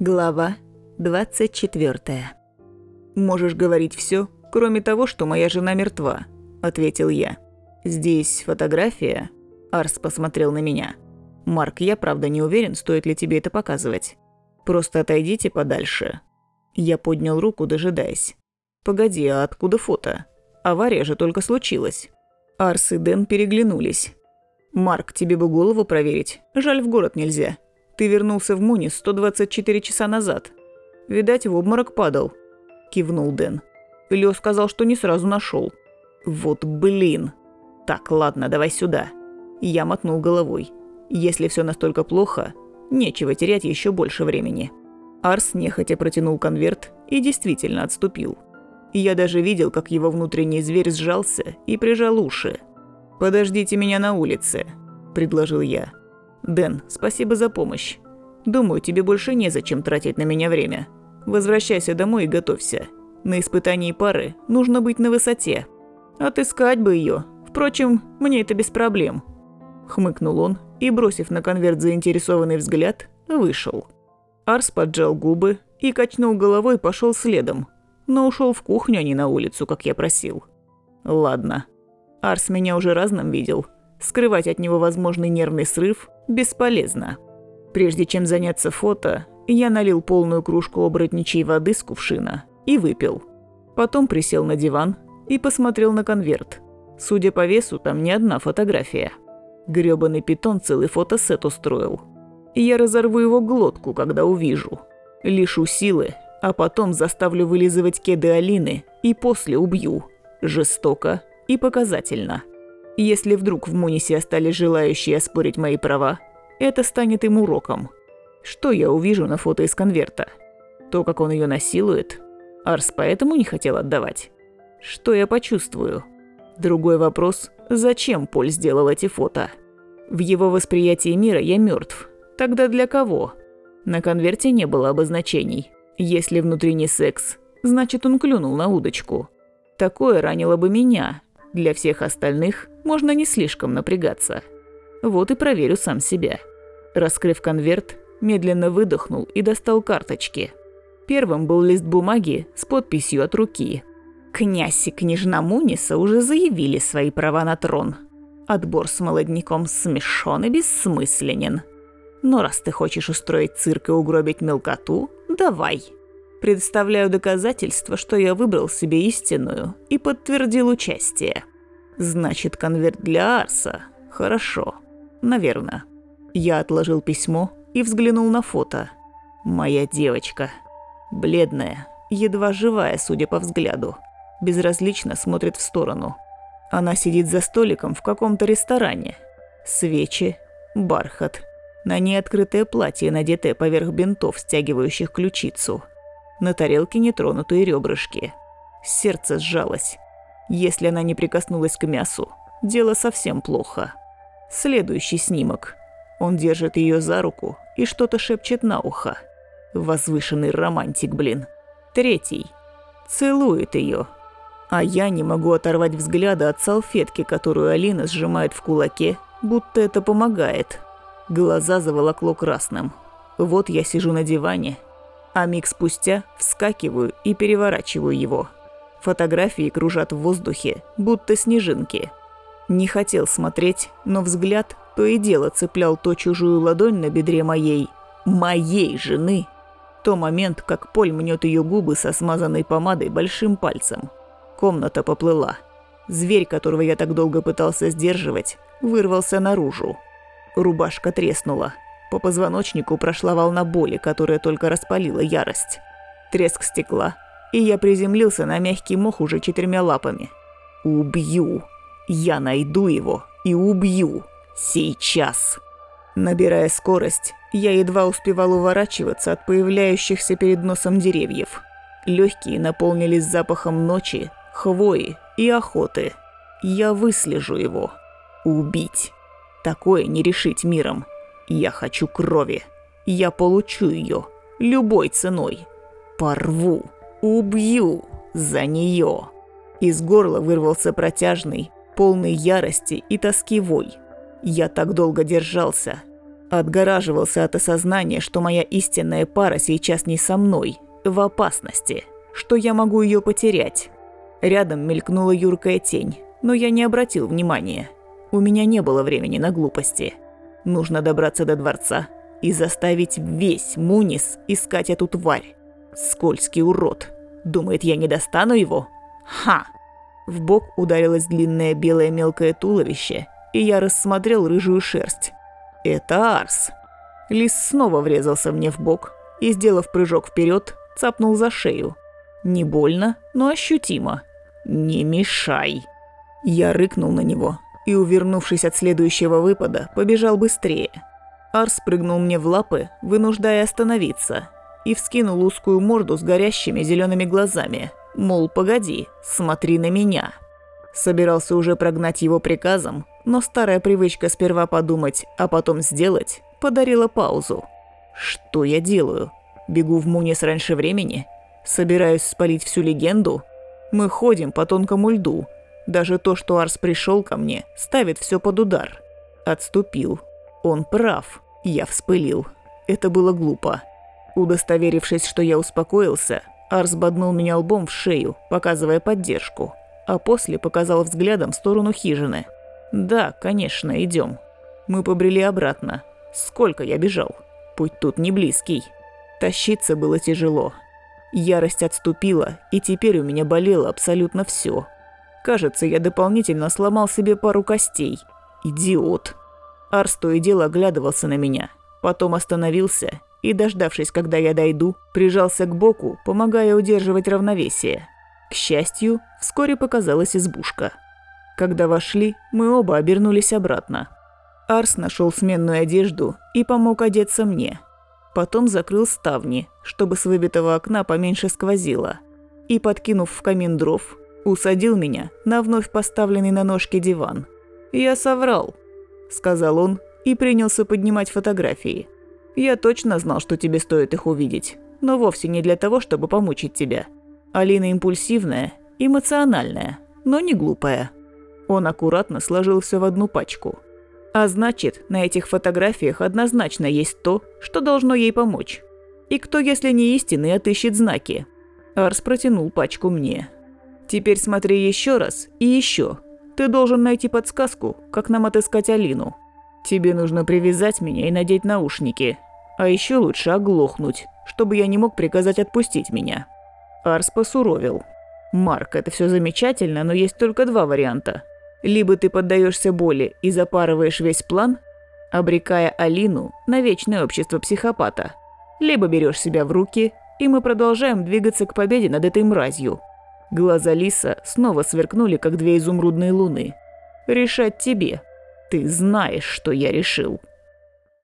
Глава 24. «Можешь говорить все, кроме того, что моя жена мертва», – ответил я. «Здесь фотография?» Арс посмотрел на меня. «Марк, я правда не уверен, стоит ли тебе это показывать. Просто отойдите подальше». Я поднял руку, дожидаясь. «Погоди, а откуда фото? Авария же только случилась». Арс и Дэн переглянулись. «Марк, тебе бы голову проверить. Жаль, в город нельзя. Ты вернулся в Мунис 124 часа назад. Видать, в обморок падал», – кивнул Дэн. Лё сказал, что не сразу нашел. «Вот блин!» «Так, ладно, давай сюда». Я мотнул головой. «Если все настолько плохо, нечего терять еще больше времени». Арс нехотя протянул конверт и действительно отступил. Я даже видел, как его внутренний зверь сжался и прижал уши. «Подождите меня на улице», – предложил я. «Дэн, спасибо за помощь. Думаю, тебе больше незачем тратить на меня время. Возвращайся домой и готовься. На испытании пары нужно быть на высоте. Отыскать бы ее. Впрочем, мне это без проблем». Хмыкнул он и, бросив на конверт заинтересованный взгляд, вышел. Арс поджал губы и качнул головой пошел следом, но ушел в кухню, а не на улицу, как я просил. Ладно. Арс меня уже разным видел. Скрывать от него возможный нервный срыв бесполезно. Прежде чем заняться фото, я налил полную кружку оборотничьей воды с кувшина и выпил. Потом присел на диван и посмотрел на конверт. Судя по весу, там не одна фотография. Грёбаный питон целый фотосет устроил. Я разорву его глотку, когда увижу. Лишу силы, а потом заставлю вылизывать кеды Алины и после убью. Жестоко и показательно. Если вдруг в Мунисе остались желающие оспорить мои права, это станет им уроком. Что я увижу на фото из конверта? То, как он ее насилует? Арс поэтому не хотел отдавать. Что я почувствую? Другой вопрос – зачем Поль сделал эти фото? В его восприятии мира я мертв. Тогда для кого? На конверте не было обозначений. Если внутренний секс, значит он клюнул на удочку. Такое ранило бы меня. Для всех остальных можно не слишком напрягаться. Вот и проверю сам себя. Раскрыв конверт, медленно выдохнул и достал карточки. Первым был лист бумаги с подписью от руки. Князь и княжна Муниса уже заявили свои права на трон. Отбор с молодняком смешон и бессмысленен. Но раз ты хочешь устроить цирк и угробить мелкоту, давай. Представляю доказательства, что я выбрал себе истинную и подтвердил участие. Значит, конверт для Арса. Хорошо. Наверное. Я отложил письмо и взглянул на фото. Моя девочка. Бледная, едва живая, судя по взгляду. Безразлично смотрит в сторону. Она сидит за столиком в каком-то ресторане. Свечи, бархат. На ней открытое платье, надетое поверх бинтов, стягивающих ключицу. На тарелке нетронутые ребрышки. Сердце сжалось. Если она не прикоснулась к мясу, дело совсем плохо. Следующий снимок. Он держит ее за руку и что-то шепчет на ухо. Возвышенный романтик, блин. Третий. Целует ее. А я не могу оторвать взгляда от салфетки, которую Алина сжимает в кулаке, будто это помогает. Глаза заволокло красным. Вот я сижу на диване, а миг спустя вскакиваю и переворачиваю его. Фотографии кружат в воздухе, будто снежинки. Не хотел смотреть, но взгляд то и дело цеплял то чужую ладонь на бедре моей, моей жены, то момент, как Поль мнет ее губы со смазанной помадой большим пальцем. Комната поплыла. Зверь, которого я так долго пытался сдерживать, вырвался наружу. Рубашка треснула. По позвоночнику прошла волна боли, которая только распалила ярость. Треск стекла, и я приземлился на мягкий мох уже четырьмя лапами. Убью. Я найду его и убью. Сейчас. Набирая скорость, я едва успевал уворачиваться от появляющихся перед носом деревьев. Легкие наполнились запахом ночи, хвои и охоты. Я выслежу его. Убить. Такое не решить миром. Я хочу крови. Я получу ее. Любой ценой. Порву. Убью. За нее. Из горла вырвался протяжный, полный ярости и тоски вой. Я так долго держался. Отгораживался от осознания, что моя истинная пара сейчас не со мной, в опасности, что я могу ее потерять. Рядом мелькнула юркая тень, но я не обратил внимания. У меня не было времени на глупости. Нужно добраться до дворца и заставить весь Мунис искать эту тварь. Скользкий урод. Думает, я не достану его? Ха! В бок ударилось длинное белое мелкое туловище, и я рассмотрел рыжую шерсть. Это Арс. Лис снова врезался мне в бок и, сделав прыжок вперед, цапнул за шею. Не больно, но ощутимо. «Не мешай!» Я рыкнул на него и, увернувшись от следующего выпада, побежал быстрее. Арс прыгнул мне в лапы, вынуждая остановиться, и вскинул узкую морду с горящими зелеными глазами, мол, погоди, смотри на меня. Собирался уже прогнать его приказом, но старая привычка сперва подумать, а потом сделать, подарила паузу. Что я делаю? Бегу в Мунис раньше времени? Собираюсь спалить всю легенду? Мы ходим по тонкому льду. Даже то, что Арс пришел ко мне, ставит все под удар. Отступил. Он прав. Я вспылил. Это было глупо. Удостоверившись, что я успокоился, Арс боднул меня лбом в шею, показывая поддержку, а после показал взглядом в сторону хижины. «Да, конечно, идем. Мы побрели обратно. Сколько я бежал? Путь тут не близкий. Тащиться было тяжело. Ярость отступила, и теперь у меня болело абсолютно все. Кажется, я дополнительно сломал себе пару костей. Идиот. Арс то и дело оглядывался на меня. Потом остановился и, дождавшись, когда я дойду, прижался к боку, помогая удерживать равновесие. К счастью, вскоре показалась избушка. Когда вошли, мы оба обернулись обратно. Арс нашел сменную одежду и помог одеться мне. Потом закрыл ставни, чтобы с выбитого окна поменьше сквозило. И, подкинув в камин дров, усадил меня на вновь поставленный на ножки диван. «Я соврал», – сказал он и принялся поднимать фотографии. Я точно знал, что тебе стоит их увидеть, но вовсе не для того, чтобы помучить тебя. Алина импульсивная, эмоциональная, но не глупая. Он аккуратно сложил все в одну пачку. А значит, на этих фотографиях однозначно есть то, что должно ей помочь. И кто, если не истинный, отыщет знаки? Арс протянул пачку мне. Теперь смотри еще раз и еще. Ты должен найти подсказку, как нам отыскать Алину. Тебе нужно привязать меня и надеть наушники. А еще лучше оглохнуть, чтобы я не мог приказать отпустить меня. Арс посуровил. Марк, это все замечательно, но есть только два варианта. Либо ты поддаешься боли и запарываешь весь план, обрекая Алину на вечное общество психопата. Либо берешь себя в руки, и мы продолжаем двигаться к победе над этой мразью. Глаза Лиса снова сверкнули, как две изумрудные луны. Решать тебе. Ты знаешь, что я решил.